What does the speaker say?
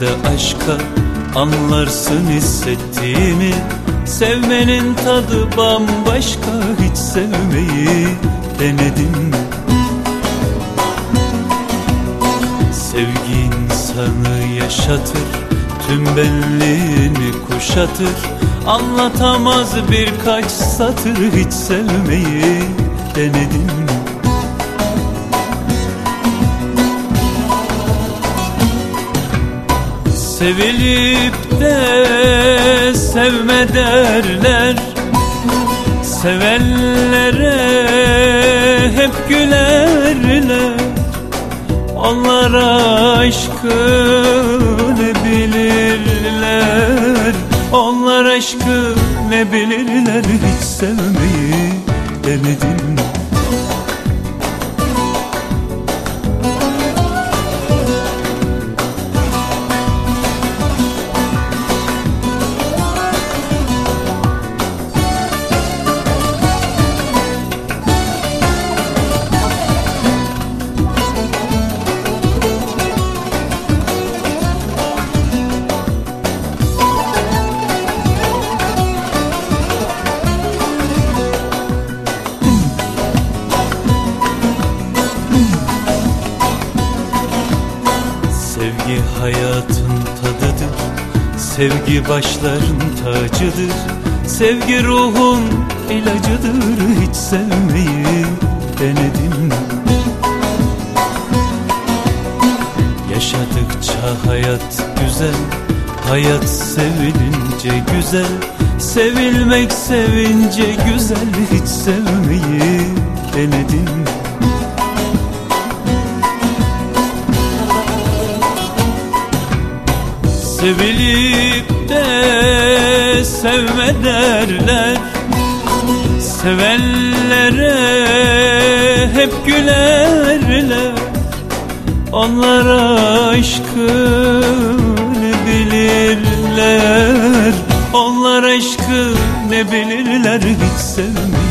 de aşka Anlarsın hissettiğimi Sevmenin tadı bambaşka Hiç sevmeyi denedim mi? Sevgi insanı yaşatır Tüm benliğini kuşatır Anlatamaz birkaç satır Hiç sevmeyi denedim mi? Sevilip de sevme derler. Sevenlere hep gülerler. Onlar aşkı ne bilirler. Onlar aşkı ne bilirler. Hiç sevmeyi denedim Sevgi hayatın tadıdır Sevgi başların tacıdır Sevgi ruhun ilacıdır Hiç sevmeyi denedim? Yaşadıkça hayat güzel Hayat sevilince güzel Sevilmek sevince güzel Hiç sevmeyi denedim mi? Sevilip de sevme derler. Sevenlere hep gülerler. Onlar aşkı ne bilirler. Onlar aşkı ne bilirler Hiç denedim